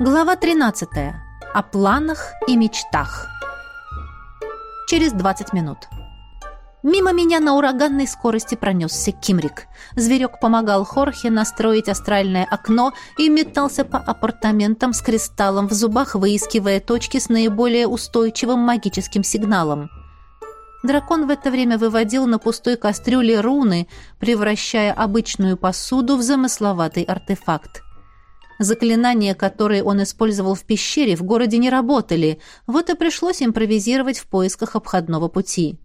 Глава 13. О планах и мечтах. Через 20 минут. Мимо меня на ураганной скорости пронесся Кимрик. Зверек помогал Хорхе настроить астральное окно и метался по апартаментам с кристаллом в зубах, выискивая точки с наиболее устойчивым магическим сигналом. Дракон в это время выводил на пустой кастрюле руны, превращая обычную посуду в замысловатый артефакт. Заклинания, которые он использовал в пещере, в городе не работали, вот и пришлось импровизировать в поисках обходного пути.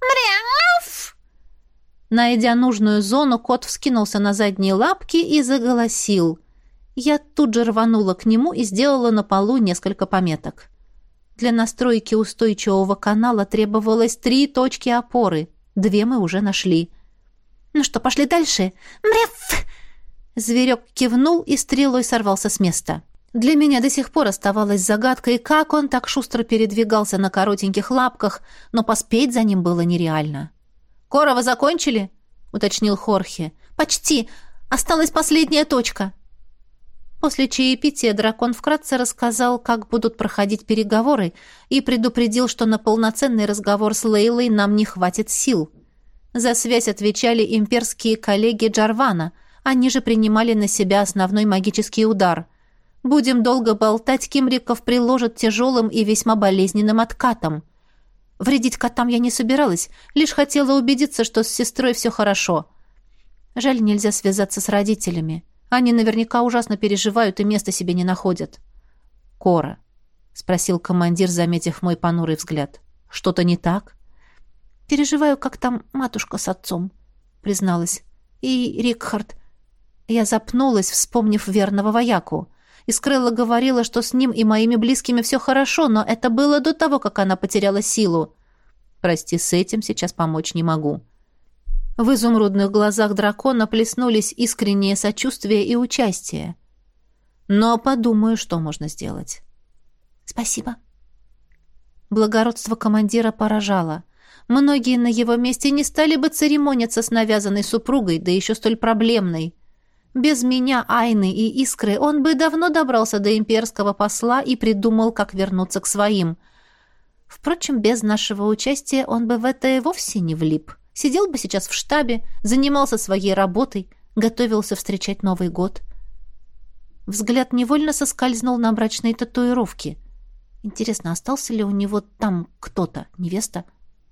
«Мряв!» Найдя нужную зону, кот вскинулся на задние лапки и заголосил. Я тут же рванула к нему и сделала на полу несколько пометок. Для настройки устойчивого канала требовалось три точки опоры. Две мы уже нашли. «Ну что, пошли дальше?» «Мряв!» Зверек кивнул и стрелой сорвался с места. Для меня до сих пор оставалась загадкой, как он так шустро передвигался на коротеньких лапках, но поспеть за ним было нереально. «Кора, вы закончили?» — уточнил Хорхе. «Почти. Осталась последняя точка». После чаепития дракон вкратце рассказал, как будут проходить переговоры, и предупредил, что на полноценный разговор с Лейлой нам не хватит сил. За связь отвечали имперские коллеги Джарвана — они же принимали на себя основной магический удар. Будем долго болтать, Кимриков приложат тяжелым и весьма болезненным откатом. Вредить котам я не собиралась, лишь хотела убедиться, что с сестрой все хорошо. Жаль, нельзя связаться с родителями. Они наверняка ужасно переживают и места себе не находят. «Кора», — спросил командир, заметив мой понурый взгляд. «Что-то не так?» «Переживаю, как там матушка с отцом», — призналась. «И Рикхард. Я запнулась, вспомнив верного вояку. Искрыла говорила, что с ним и моими близкими все хорошо, но это было до того, как она потеряла силу. Прости, с этим сейчас помочь не могу. В изумрудных глазах дракона плеснулись искреннее сочувствие и участие. Но подумаю, что можно сделать. Спасибо. Благородство командира поражало. Многие на его месте не стали бы церемониться с навязанной супругой, да еще столь проблемной. Без меня, Айны и Искры он бы давно добрался до имперского посла и придумал, как вернуться к своим. Впрочем, без нашего участия он бы в это и вовсе не влип. Сидел бы сейчас в штабе, занимался своей работой, готовился встречать Новый год. Взгляд невольно соскользнул на брачные татуировки. Интересно, остался ли у него там кто-то, невеста,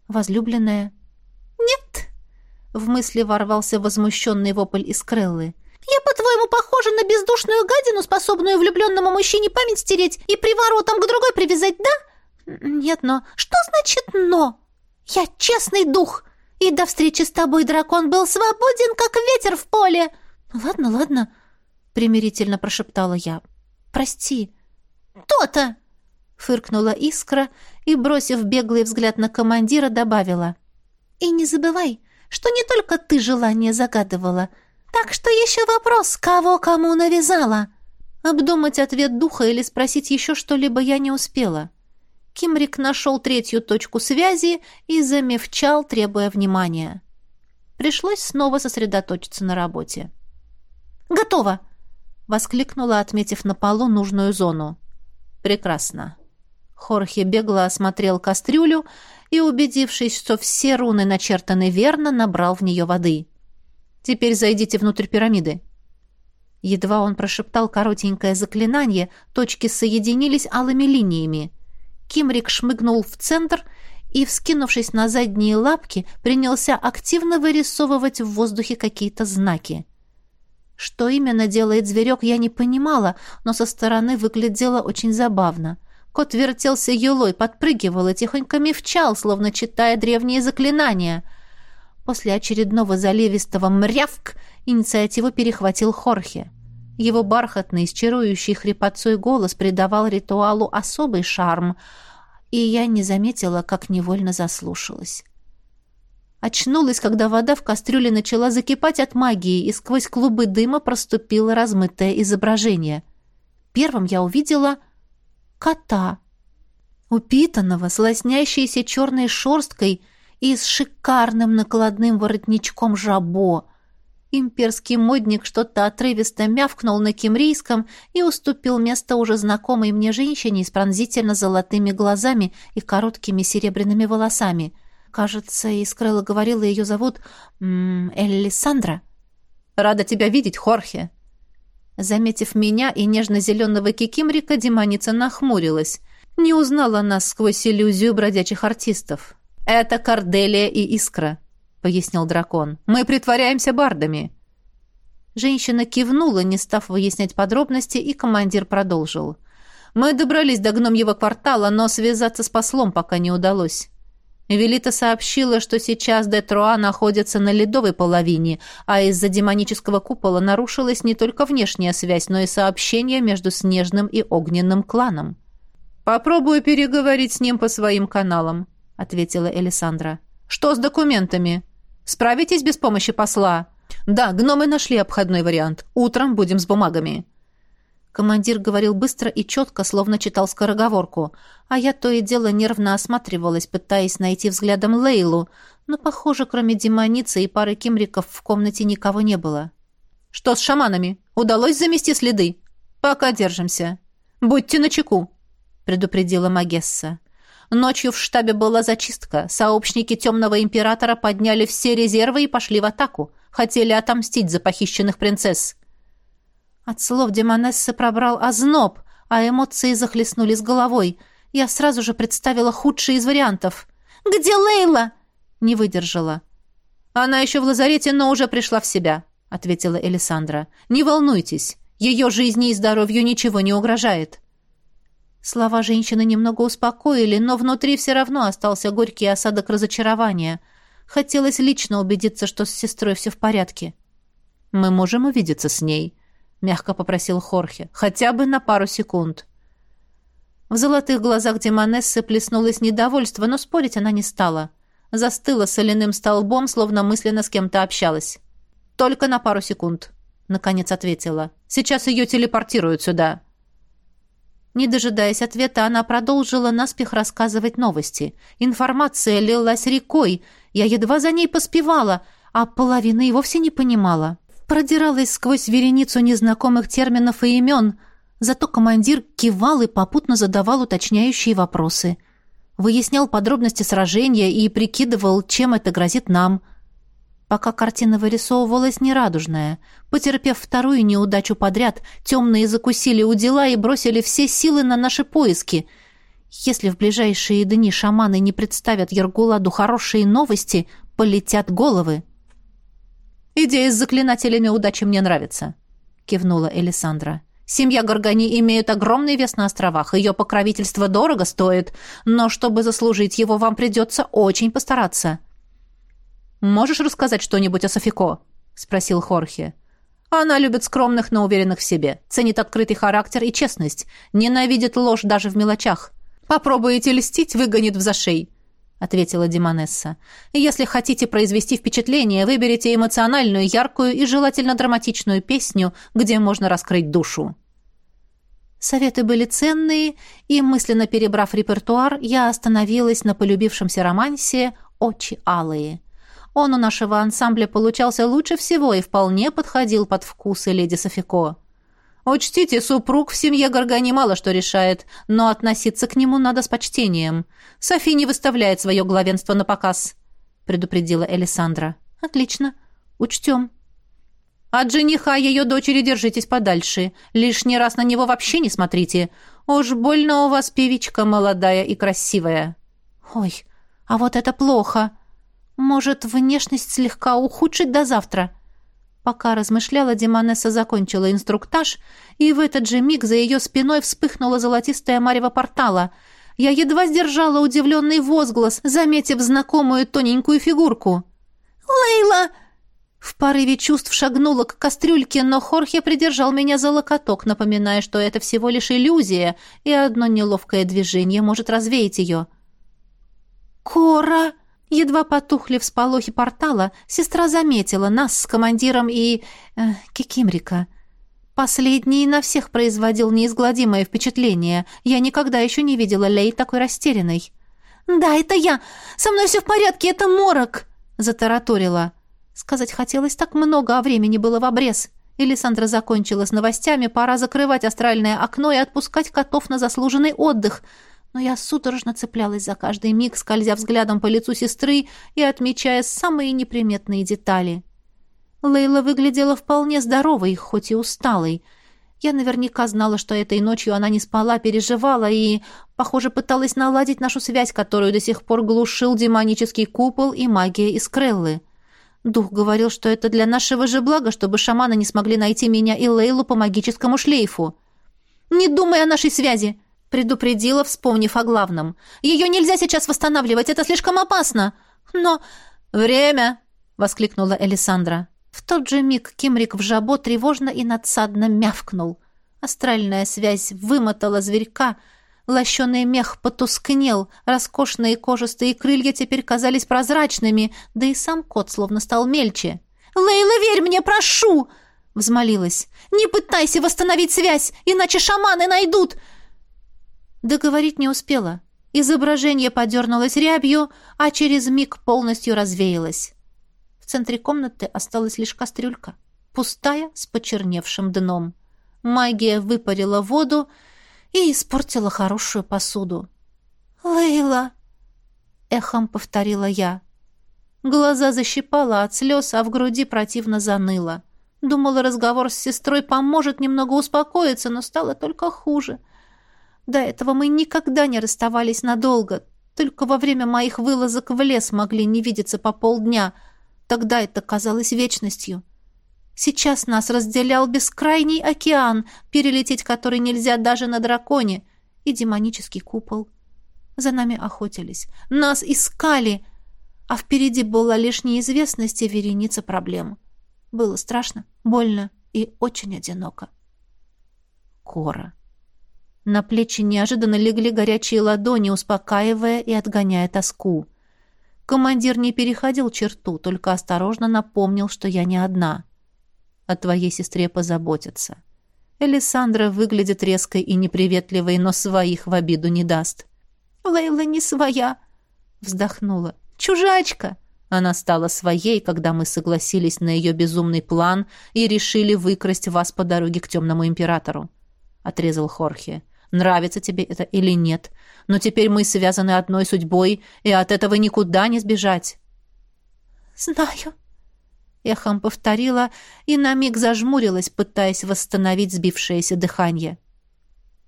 возлюбленная? «Нет!» — в мысли ворвался возмущенный вопль Искреллы. Я, по-твоему, похожа на бездушную гадину, способную влюбленному мужчине память стереть и приворотом к другой привязать, да? Нет, но... Что значит «но»? Я честный дух, и до встречи с тобой дракон был свободен, как ветер в поле. Ладно, ладно, примирительно прошептала я. Прости. То-то! Фыркнула искра и, бросив беглый взгляд на командира, добавила. И не забывай, что не только ты желание загадывала — так что еще вопрос, кого кому навязала? Обдумать ответ духа или спросить еще что-либо я не успела. Кимрик нашел третью точку связи и замевчал, требуя внимания. Пришлось снова сосредоточиться на работе. «Готово!» — воскликнула, отметив на полу нужную зону. «Прекрасно». Хорхе бегло осмотрел кастрюлю и, убедившись, что все руны начертаны верно, набрал в нее воды. Теперь зайдите внутрь пирамиды». Едва он прошептал коротенькое заклинание, точки соединились алыми линиями. Кимрик шмыгнул в центр и, вскинувшись на задние лапки, принялся активно вырисовывать в воздухе какие-то знаки. Что именно делает зверек, я не понимала, но со стороны выглядело очень забавно. Кот вертелся юлой, подпрыгивал и тихонько мевчал, словно читая древние заклинания — После очередного заливистого «мрявк» инициативу перехватил Хорхе. Его бархатный, с чарующий хрипотцой голос придавал ритуалу особый шарм, и я не заметила, как невольно заслушалась. Очнулась, когда вода в кастрюле начала закипать от магии, и сквозь клубы дыма проступило размытое изображение. Первым я увидела кота. Упитанного, с черной шерсткой — и с шикарным накладным воротничком жабо. Имперский модник что-то отрывисто мявкнул на кимрийском и уступил место уже знакомой мне женщине с пронзительно золотыми глазами и короткими серебряными волосами. Кажется, Искрыла говорила, ее зовут м -м, Эллисандра. «Рада тебя видеть, Хорхе!» Заметив меня и нежно-зеленого кикимрика, демоница нахмурилась. Не узнала нас сквозь иллюзию бродячих артистов. «Это Корделия и Искра», — пояснил дракон. «Мы притворяемся бардами». Женщина кивнула, не став выяснять подробности, и командир продолжил. «Мы добрались до гномьего квартала, но связаться с послом пока не удалось. Велита сообщила, что сейчас Детроа находится на ледовой половине, а из-за демонического купола нарушилась не только внешняя связь, но и сообщение между Снежным и Огненным кланом. «Попробую переговорить с ним по своим каналам», — ответила Элисандра. «Что с документами? Справитесь без помощи посла?» «Да, гномы нашли обходной вариант. Утром будем с бумагами». Командир говорил быстро и четко, словно читал скороговорку, а я то и дело нервно осматривалась, пытаясь найти взглядом Лейлу, но, похоже, кроме демоницы и пары кимриков в комнате никого не было. «Что с шаманами? Удалось замести следы?» «Пока держимся. Будьте начеку», — предупредила Магесса. Ночью в штабе была зачистка. Сообщники Темного Императора подняли все резервы и пошли в атаку. Хотели отомстить за похищенных принцесс. От слов Демонессы пробрал озноб, а эмоции захлестнули с головой. Я сразу же представила худший из вариантов. «Где Лейла?» Не выдержала. «Она еще в лазарете, но уже пришла в себя», — ответила Элисандра. «Не волнуйтесь, ее жизни и здоровью ничего не угрожает». Слова женщины немного успокоили, но внутри все равно остался горький осадок разочарования. Хотелось лично убедиться, что с сестрой все в порядке. «Мы можем увидеться с ней», мягко попросил Хорхе. Хотя бы на пару секунд. В золотых глазах Демонессы плеснулось недовольство, но спорить она не стала. Застыла соляным столбом, словно мысленно с кем-то общалась. «Только на пару секунд», — наконец ответила. «Сейчас ее телепортируют сюда». Не дожидаясь ответа, она продолжила наспех рассказывать новости. Информация лилась рекой. Я едва за ней поспевала, а половины и вовсе не понимала продиралась сквозь вереницу незнакомых терминов и имен, зато командир кивал и попутно задавал уточняющие вопросы. Выяснял подробности сражения и прикидывал, чем это грозит нам. Пока картина вырисовывалась нерадужная. Потерпев вторую неудачу подряд, темные закусили у дела и бросили все силы на наши поиски. Если в ближайшие дни шаманы не представят Ергуладу хорошие новости, полетят головы. «Идея с заклинателями удачи мне нравится», — кивнула Элисандра. «Семья Горгани имеет огромный вес на островах. Ее покровительство дорого стоит, но чтобы заслужить его, вам придется очень постараться». «Можешь рассказать что-нибудь о Софико?» — спросил Хорхе. «Она любит скромных, но уверенных в себе, ценит открытый характер и честность, ненавидит ложь даже в мелочах. Попробуете льстить, выгонит в зашей ответила Димонесса. «Если хотите произвести впечатление, выберите эмоциональную, яркую и желательно драматичную песню, где можно раскрыть душу». Советы были ценные, и, мысленно перебрав репертуар, я остановилась на полюбившемся романсе «Очи алые». Он у нашего ансамбля получался лучше всего и вполне подходил под вкусы леди Софико. Учтите, супруг в семье Горгани мало что решает, но относиться к нему надо с почтением. Софи не выставляет свое главенство на показ», — предупредила Элисандра. «Отлично. Учтем». «От жениха ее дочери держитесь подальше. Лишний раз на него вообще не смотрите. Уж больно у вас певичка молодая и красивая». «Ой, а вот это плохо. Может, внешность слегка ухудшить до завтра?» Пока размышляла, Демонесса закончила инструктаж, и в этот же миг за ее спиной вспыхнула золотистая марево портала. Я едва сдержала удивленный возглас, заметив знакомую тоненькую фигурку. «Лейла!» В порыве чувств шагнула к кастрюльке, но Хорхе придержал меня за локоток, напоминая, что это всего лишь иллюзия, и одно неловкое движение может развеять ее. «Кора!» Едва потухли всполохи портала, сестра заметила нас с командиром и... Э, Кикимрика. Последний на всех производил неизгладимое впечатление. Я никогда еще не видела Лей такой растерянной. «Да, это я! Со мной все в порядке, это морок!» — затараторила. Сказать хотелось так много, а времени было в обрез. Элисандра закончила с новостями, пора закрывать астральное окно и отпускать котов на заслуженный отдых. Но я судорожно цеплялась за каждый миг, скользя взглядом по лицу сестры и отмечая самые неприметные детали. Лейла выглядела вполне здоровой, хоть и усталой. Я наверняка знала, что этой ночью она не спала, переживала и, похоже, пыталась наладить нашу связь, которую до сих пор глушил демонический купол и магия из Креллы. Дух говорил, что это для нашего же блага, чтобы шаманы не смогли найти меня и Лейлу по магическому шлейфу. «Не думай о нашей связи!» — предупредила, вспомнив о главном. «Ее нельзя сейчас восстанавливать, это слишком опасно!» «Но...» «Время!» — воскликнула Элисандра. В тот же миг Кимрик в жабо тревожно и надсадно мявкнул. Астральная связь вымотала зверька — Лощеный мех потускнел, роскошные кожистые крылья теперь казались прозрачными, да и сам кот словно стал мельче. «Лейла, верь мне, прошу!» — взмолилась. «Не пытайся восстановить связь, иначе шаманы найдут!» Договорить не успела. Изображение подернулось рябью, а через миг полностью развеялось. В центре комнаты осталась лишь кастрюлька, пустая, с почерневшим дном. Магия выпарила воду, и испортила хорошую посуду. «Лейла!» — эхом повторила я. Глаза защипала от слез, а в груди противно заныло. Думала, разговор с сестрой поможет немного успокоиться, но стало только хуже. До этого мы никогда не расставались надолго. Только во время моих вылазок в лес могли не видеться по полдня. Тогда это казалось вечностью. Сейчас нас разделял бескрайний океан, перелететь который нельзя даже на драконе, и демонический купол. За нами охотились, нас искали, а впереди была лишь неизвестность и вереница проблем. Было страшно, больно и очень одиноко. Кора. На плечи неожиданно легли горячие ладони, успокаивая и отгоняя тоску. Командир не переходил черту, только осторожно напомнил, что я не одна — о твоей сестре позаботятся. Элисандра выглядит резкой и неприветливой, но своих в обиду не даст. «Лейла не своя!» — вздохнула. «Чужачка!» Она стала своей, когда мы согласились на ее безумный план и решили выкрасть вас по дороге к темному императору. Отрезал Хорхе. Нравится тебе это или нет, но теперь мы связаны одной судьбой, и от этого никуда не сбежать. «Знаю», эхом повторила и на миг зажмурилась, пытаясь восстановить сбившееся дыхание.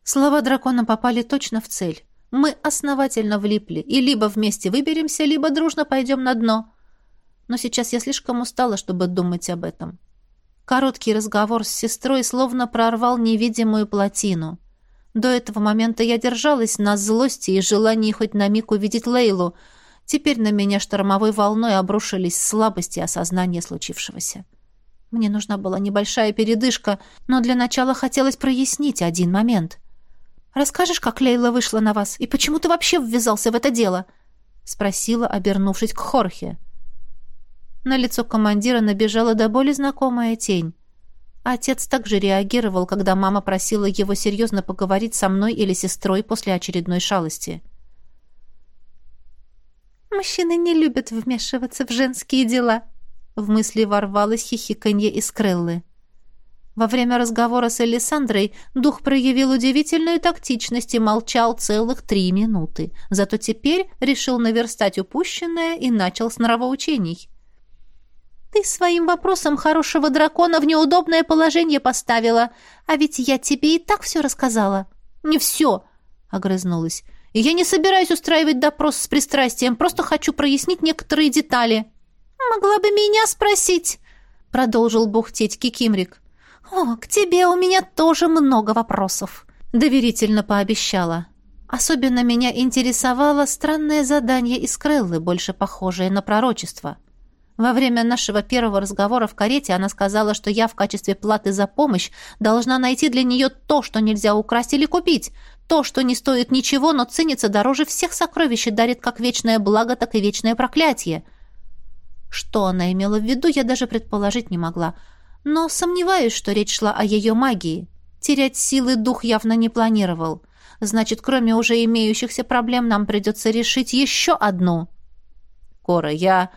Слова дракона попали точно в цель. Мы основательно влипли, и либо вместе выберемся, либо дружно пойдем на дно. Но сейчас я слишком устала, чтобы думать об этом. Короткий разговор с сестрой словно прорвал невидимую плотину. До этого момента я держалась на злости и желании хоть на миг увидеть Лейлу — Теперь на меня штормовой волной обрушились слабости и осознание случившегося. Мне нужна была небольшая передышка, но для начала хотелось прояснить один момент. «Расскажешь, как Лейла вышла на вас, и почему ты вообще ввязался в это дело?» — спросила, обернувшись к Хорхе. На лицо командира набежала до боли знакомая тень. Отец также реагировал, когда мама просила его серьезно поговорить со мной или сестрой после очередной шалости. — Мужчины не любят вмешиваться в женские дела. В мысли ворвалось хихиканье из Креллы. Во время разговора с Элисандрой дух проявил удивительную тактичность и молчал целых три минуты. Зато теперь решил наверстать упущенное и начал с нравоучений. «Ты своим вопросом хорошего дракона в неудобное положение поставила, а ведь я тебе и так все рассказала». «Не все», — огрызнулась. Я не собираюсь устраивать допрос с пристрастием, просто хочу прояснить некоторые детали. Могла бы меня спросить, продолжил бухтеть Кикимрик. О, к тебе у меня тоже много вопросов, доверительно пообещала. Особенно меня интересовало странное задание из Креллы, больше похожее на пророчество. Во время нашего первого разговора в карете она сказала, что я в качестве платы за помощь должна найти для нее то, что нельзя украсть или купить, то, что не стоит ничего, но ценится дороже всех сокровищ и дарит как вечное благо, так и вечное проклятие. Что она имела в виду, я даже предположить не могла. Но сомневаюсь, что речь шла о ее магии. Терять силы дух явно не планировал. Значит, кроме уже имеющихся проблем, нам придется решить еще одну. Кора, я...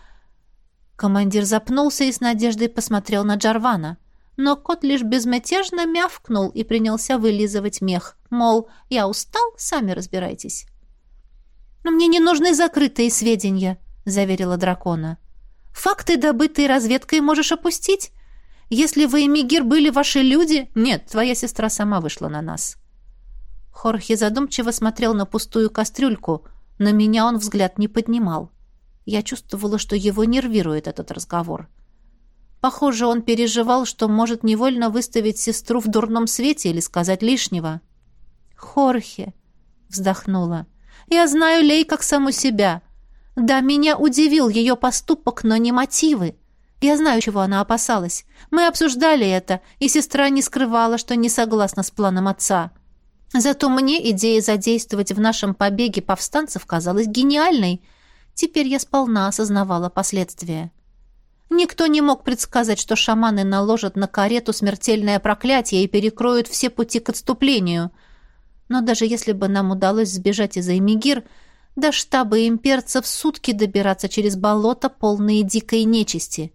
Командир запнулся и с надеждой посмотрел на Джарвана. Но кот лишь безмятежно мявкнул и принялся вылизывать мех. Мол, я устал, сами разбирайтесь. «Но мне не нужны закрытые сведения», — заверила дракона. «Факты, добытые разведкой, можешь опустить. Если вы и Мигир были ваши люди...» «Нет, твоя сестра сама вышла на нас». Хорхе задумчиво смотрел на пустую кастрюльку. На меня он взгляд не поднимал. Я чувствовала, что его нервирует этот разговор. Похоже, он переживал, что может невольно выставить сестру в дурном свете или сказать лишнего. «Хорхе», — вздохнула, — «я знаю Лей как саму себя. Да, меня удивил ее поступок, но не мотивы. Я знаю, чего она опасалась. Мы обсуждали это, и сестра не скрывала, что не согласна с планом отца. Зато мне идея задействовать в нашем побеге повстанцев казалась гениальной — Теперь я сполна осознавала последствия. Никто не мог предсказать, что шаманы наложат на карету смертельное проклятие и перекроют все пути к отступлению. Но даже если бы нам удалось сбежать из Эмигир, до штаба имперцев сутки добираться через болото, полные дикой нечисти.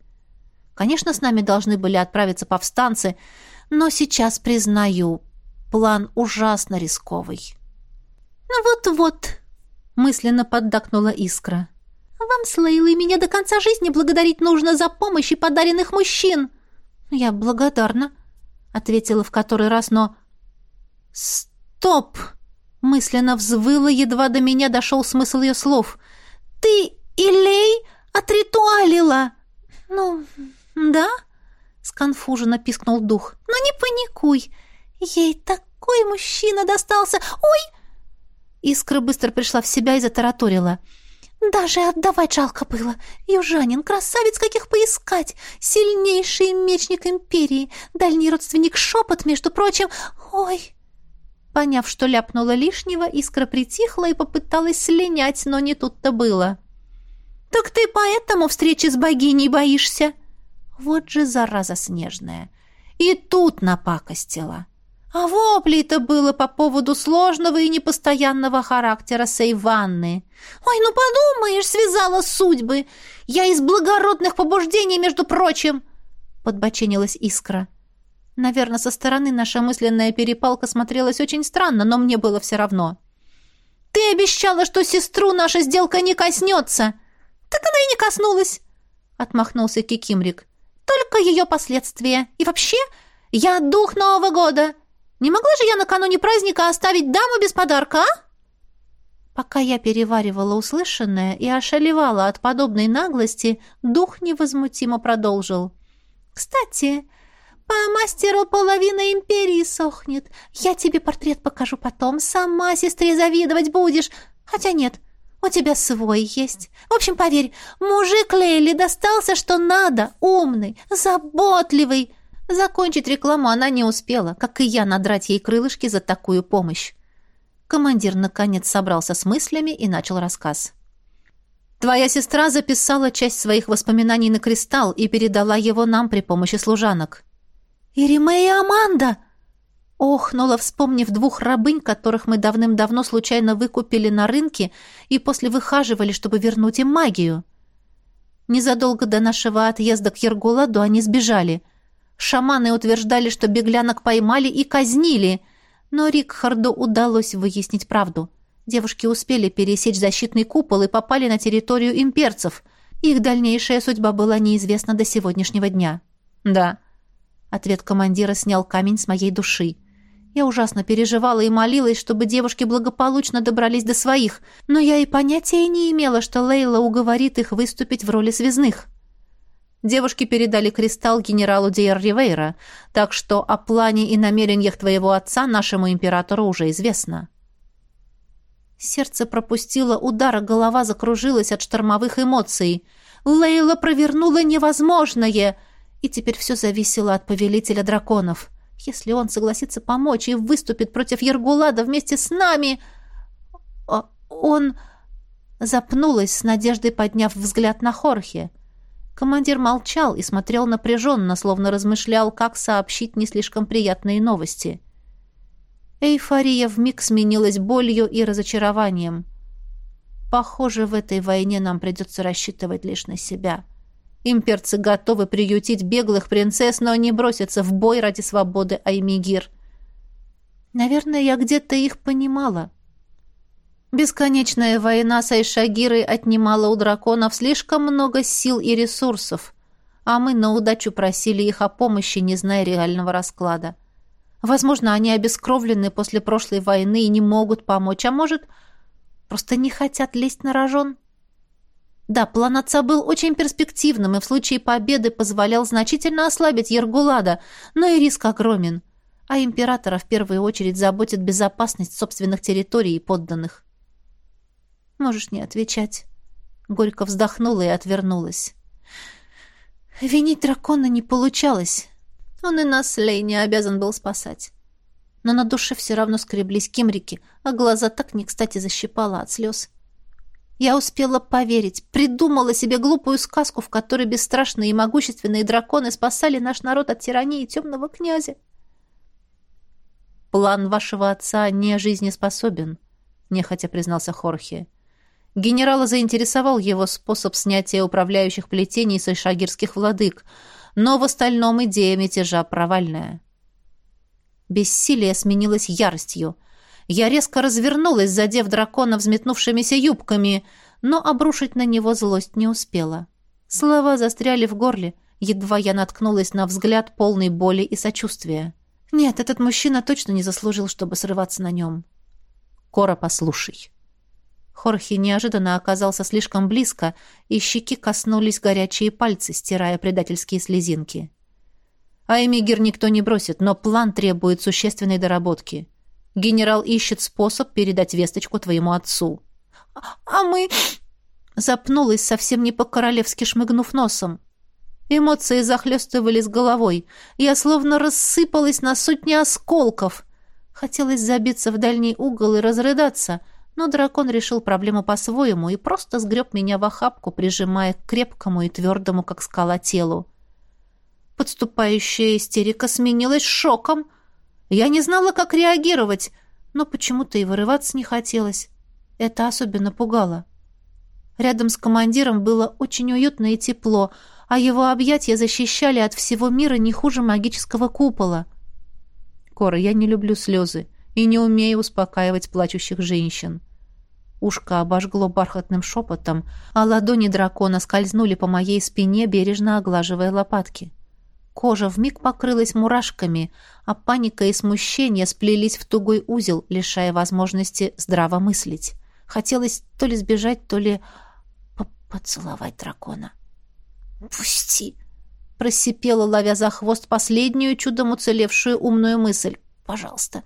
Конечно, с нами должны были отправиться повстанцы, но сейчас, признаю, план ужасно рисковый. «Ну вот-вот», — мысленно поддакнула Искра. С Лейлой меня до конца жизни благодарить нужно за помощь и подаренных мужчин. Я благодарна, ответила в который раз, но Стоп! мысленно взвыла, едва до меня дошел смысл ее слов. Ты и Лей отритуалила. Ну, да? сконфуженно пискнул дух. Но не паникуй. Ей такой мужчина достался. Ой! Искра быстро пришла в себя и затараторила. — даже отдавать жалко было. Южанин, красавец, каких поискать. Сильнейший мечник империи. Дальний родственник Шепот, между прочим. Ой... Поняв, что ляпнула лишнего, искра притихла и попыталась слинять, но не тут-то было. «Так ты поэтому встречи с богиней боишься?» Вот же зараза снежная. И тут напакостила. А воплей-то было по поводу сложного и непостоянного характера Сейванны. «Ой, ну подумаешь, связала судьбы! Я из благородных побуждений, между прочим!» Подбоченилась искра. Наверное, со стороны наша мысленная перепалка смотрелась очень странно, но мне было все равно. «Ты обещала, что сестру наша сделка не коснется!» «Так она и не коснулась!» — отмахнулся Кикимрик. «Только ее последствия. И вообще, я дух Нового года!» Не могла же я накануне праздника оставить даму без подарка, а? Пока я переваривала услышанное и ошалевала от подобной наглости, дух невозмутимо продолжил. «Кстати, по мастеру половина империи сохнет. Я тебе портрет покажу потом, сама сестре завидовать будешь. Хотя нет, у тебя свой есть. В общем, поверь, мужик Лейли достался что надо, умный, заботливый». Закончить рекламу она не успела, как и я надрать ей крылышки за такую помощь. Командир наконец собрался с мыслями и начал рассказ. Твоя сестра записала часть своих воспоминаний на кристалл и передала его нам при помощи служанок. «Ириме и Аманда!» Охнула, вспомнив двух рабынь, которых мы давным-давно случайно выкупили на рынке и после выхаживали, чтобы вернуть им магию. Незадолго до нашего отъезда к Ергуладу они сбежали. Шаманы утверждали, что беглянок поймали и казнили, но Рикхарду удалось выяснить правду. Девушки успели пересечь защитный купол и попали на территорию имперцев. Их дальнейшая судьба была неизвестна до сегодняшнего дня. «Да». Ответ командира снял камень с моей души. Я ужасно переживала и молилась, чтобы девушки благополучно добрались до своих, но я и понятия не имела, что Лейла уговорит их выступить в роли связных. Девушки передали кристалл генералу Диер Ривейра, так что о плане и намерениях твоего отца нашему императору уже известно. Сердце пропустило удар, а голова закружилась от штормовых эмоций. Лейла провернула невозможное, и теперь все зависело от повелителя драконов. Если он согласится помочь и выступит против Ергулада вместе с нами... А он... Запнулась с надеждой, подняв взгляд на Хорхе. — Командир молчал и смотрел напряженно, словно размышлял, как сообщить не слишком приятные новости. Эйфория вмиг сменилась болью и разочарованием. Похоже, в этой войне нам придется рассчитывать лишь на себя. Имперцы готовы приютить беглых принцесс, но не бросятся в бой ради свободы Аймигир. Наверное, я где-то их понимала. Бесконечная война с Айшагирой отнимала у драконов слишком много сил и ресурсов, а мы на удачу просили их о помощи, не зная реального расклада. Возможно, они обескровлены после прошлой войны и не могут помочь, а может, просто не хотят лезть на рожон. Да, план отца был очень перспективным и в случае победы позволял значительно ослабить Ергулада, но и риск огромен. А императора в первую очередь заботит безопасность собственных территорий и подданных. Можешь не отвечать. Горько вздохнула и отвернулась. Винить дракона не получалось. Он и нас, Лей, не обязан был спасать. Но на душе все равно скреблись кимрики, а глаза так не кстати защипало от слез. Я успела поверить, придумала себе глупую сказку, в которой бесстрашные и могущественные драконы спасали наш народ от тирании темного князя. «План вашего отца не жизнеспособен», — нехотя признался Хорхе. Генерала заинтересовал его способ снятия управляющих плетений со шагирских владык, но в остальном идея мятежа провальная. Бессилие сменилось яростью — я резко развернулась, задев дракона взметнувшимися юбками, но обрушить на него злость не успела. Слова застряли в горле, едва я наткнулась на взгляд полной боли и сочувствия. Нет, этот мужчина точно не заслужил, чтобы срываться на нем. «Кора, послушай». Хорхе неожиданно оказался слишком близко, и щеки коснулись горячие пальцы, стирая предательские слезинки. Аймигер никто не бросит, но план требует существенной доработки. Генерал ищет способ передать весточку твоему отцу. А мы запнулась, совсем не по-королевски шмыгнув носом. Эмоции захлестывали с головой. Я словно рассыпалась на сотни осколков. Хотелось забиться в дальний угол и разрыдаться, но дракон решил проблему по-своему и просто сгреб меня в охапку, прижимая к крепкому и твердому, как скала, телу. Подступающая истерика сменилась шоком — я не знала, как реагировать, но почему-то и вырываться не хотелось. Это особенно пугало. Рядом с командиром было очень уютно и тепло, а его объятия защищали от всего мира не хуже магического купола. Кора, я не люблю слезы и не умею успокаивать плачущих женщин. Ушко обожгло бархатным шепотом, а ладони дракона скользнули по моей спине, бережно оглаживая лопатки. Кожа вмиг покрылась мурашками, а паника и смущение сплелись в тугой узел, лишая возможности здраво мыслить. Хотелось то ли сбежать, то ли поцеловать дракона. «Пусти!» — просипела, ловя за хвост последнюю чудом уцелевшую умную мысль. «Пожалуйста.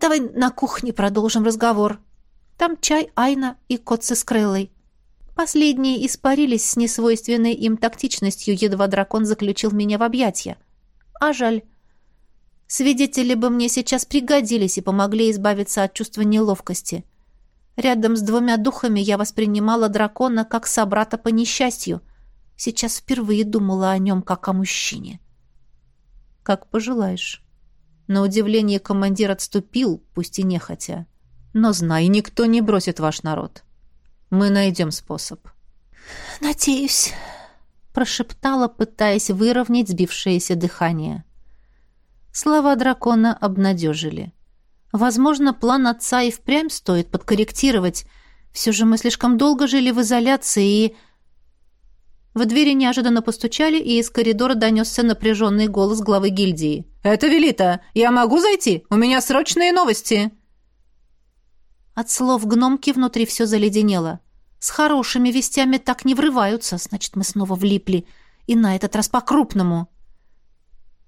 Давай на кухне продолжим разговор. Там чай, Айна и кот с искрылой. Последние испарились с несвойственной им тактичностью, едва дракон заключил меня в объятья. А жаль. Свидетели бы мне сейчас пригодились и помогли избавиться от чувства неловкости. Рядом с двумя духами я воспринимала дракона как собрата по несчастью. Сейчас впервые думала о нем как о мужчине. «Как пожелаешь». На удивление командир отступил, пусть и нехотя. «Но знай, никто не бросит ваш народ. Мы найдем способ. Надеюсь, прошептала, пытаясь выровнять сбившееся дыхание. Слова дракона обнадежили. Возможно, план отца и впрямь стоит подкорректировать. Все же мы слишком долго жили в изоляции и... В двери неожиданно постучали, и из коридора донесся напряженный голос главы гильдии. «Это Велита! Я могу зайти? У меня срочные новости!» От слов гномки внутри все заледенело. С хорошими вестями так не врываются, значит, мы снова влипли. И на этот раз по-крупному.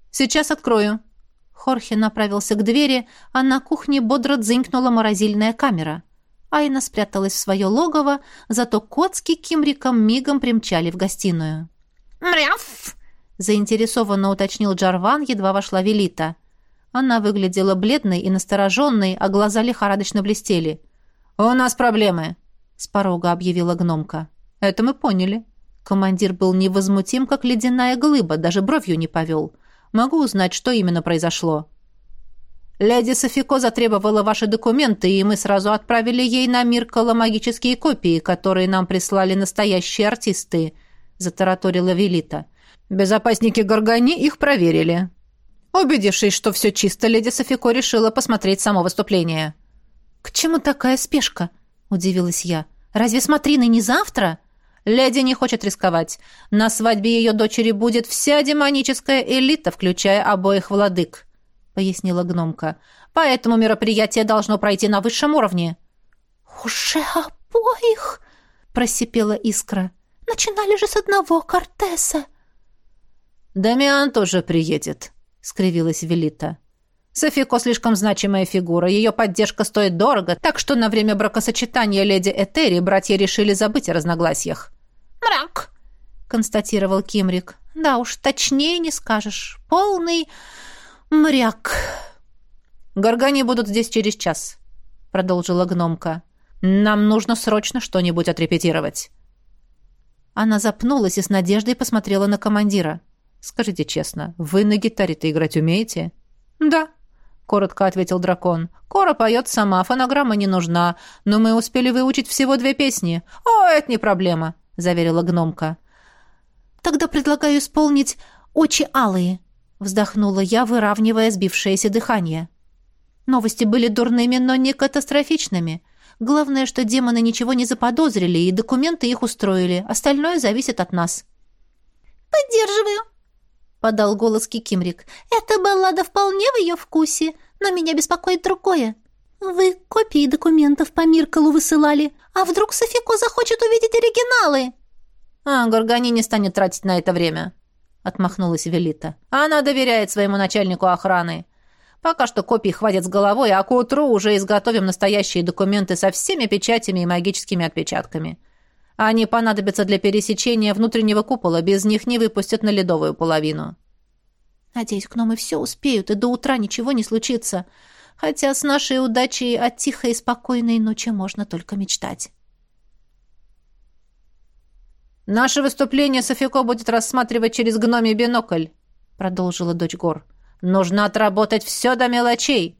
«Сейчас открою». Хорхе направился к двери, а на кухне бодро дзынькнула морозильная камера. Айна спряталась в свое логово, зато кот с Кикимриком мигом примчали в гостиную. «Мряф!» — заинтересованно уточнил Джарван, едва вошла Велита. Она выглядела бледной и настороженной, а глаза лихорадочно блестели. «У нас проблемы», — с порога объявила гномка. «Это мы поняли». Командир был невозмутим, как ледяная глыба, даже бровью не повел. «Могу узнать, что именно произошло». «Леди Софико затребовала ваши документы, и мы сразу отправили ей на Миркала магические копии, которые нам прислали настоящие артисты», затараторила Велита. «Безопасники Горгани их проверили. Убедившись, что все чисто, леди Софико решила посмотреть само выступление». «К чему такая спешка?» — удивилась я. «Разве смотрины не завтра?» «Леди не хочет рисковать. На свадьбе ее дочери будет вся демоническая элита, включая обоих владык», — пояснила гномка. «Поэтому мероприятие должно пройти на высшем уровне». «Уже обоих?» — просипела искра. «Начинали же с одного Кортеса». «Дамиан тоже приедет», — скривилась Велита. Софико слишком значимая фигура, ее поддержка стоит дорого, так что на время бракосочетания леди Этери братья решили забыть о разногласиях. «Мрак!» — констатировал Кимрик. «Да уж, точнее не скажешь. Полный мряк». «Горгани будут здесь через час», — продолжила гномка. «Нам нужно срочно что-нибудь отрепетировать». Она запнулась и с надеждой посмотрела на командира. «Скажите честно, вы на гитаре-то играть умеете?» «Да», коротко ответил дракон. Кора поет сама, фонограмма не нужна, но мы успели выучить всего две песни. О, это не проблема, заверила гномка. Тогда предлагаю исполнить «Очи алые», вздохнула я, выравнивая сбившееся дыхание. Новости были дурными, но не катастрофичными. Главное, что демоны ничего не заподозрили, и документы их устроили. Остальное зависит от нас. «Поддерживаю», — подал голос Кикимрик. «Эта баллада вполне в ее вкусе, но меня беспокоит другое. Вы копии документов по Миркалу высылали, а вдруг Софико захочет увидеть оригиналы?» «А, Горгани не станет тратить на это время», — отмахнулась Велита. «Она доверяет своему начальнику охраны. Пока что копий хватит с головой, а к утру уже изготовим настоящие документы со всеми печатями и магическими отпечатками. Они понадобятся для пересечения внутреннего купола, без них не выпустят на ледовую половину. Надеюсь, гномы все успеют, и до утра ничего не случится. Хотя с нашей удачей о тихой и спокойной ночи можно только мечтать. «Наше выступление Софико будет рассматривать через гномий бинокль», — продолжила дочь Гор. «Нужно отработать все до мелочей.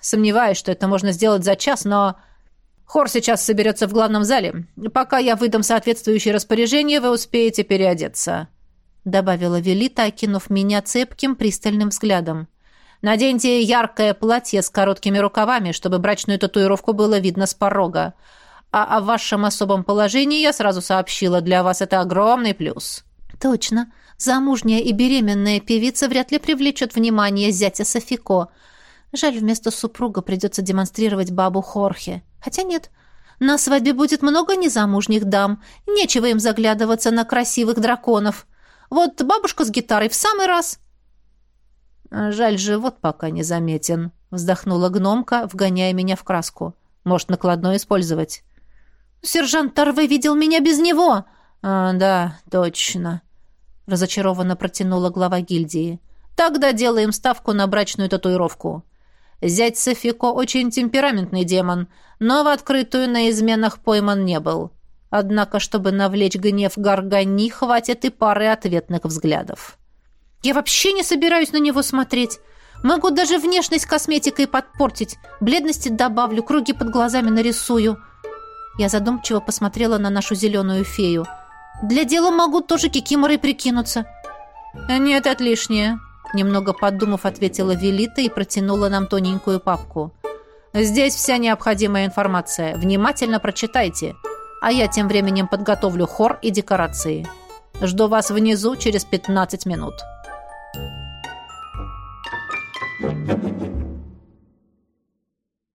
Сомневаюсь, что это можно сделать за час, но...» Хор сейчас соберется в главном зале. Пока я выдам соответствующее распоряжение, вы успеете переодеться», — добавила Велита, окинув меня цепким пристальным взглядом. «Наденьте яркое платье с короткими рукавами, чтобы брачную татуировку было видно с порога. А о вашем особом положении я сразу сообщила. Для вас это огромный плюс». «Точно. Замужняя и беременная певица вряд ли привлечет внимание зятя Софико. Жаль, вместо супруга придется демонстрировать бабу Хорхе». Хотя нет, на свадьбе будет много незамужних дам. Нечего им заглядываться на красивых драконов. Вот бабушка с гитарой в самый раз. Жаль, живот пока не заметен, вздохнула гномка, вгоняя меня в краску. Может, накладной использовать. Сержант Торве видел меня без него. А, да, точно. Разочарованно протянула глава гильдии. Тогда делаем ставку на брачную татуировку. Зять Софико очень темпераментный демон, но в открытую на изменах пойман не был. Однако, чтобы навлечь гнев Гаргани, хватит и пары ответных взглядов. «Я вообще не собираюсь на него смотреть. Могу даже внешность косметикой подпортить. Бледности добавлю, круги под глазами нарисую». Я задумчиво посмотрела на нашу зеленую фею. «Для дела могу тоже кикиморой прикинуться». «Нет, это лишнее», Немного подумав, ответила Велита и протянула нам тоненькую папку. «Здесь вся необходимая информация. Внимательно прочитайте. А я тем временем подготовлю хор и декорации. Жду вас внизу через 15 минут». Thank you.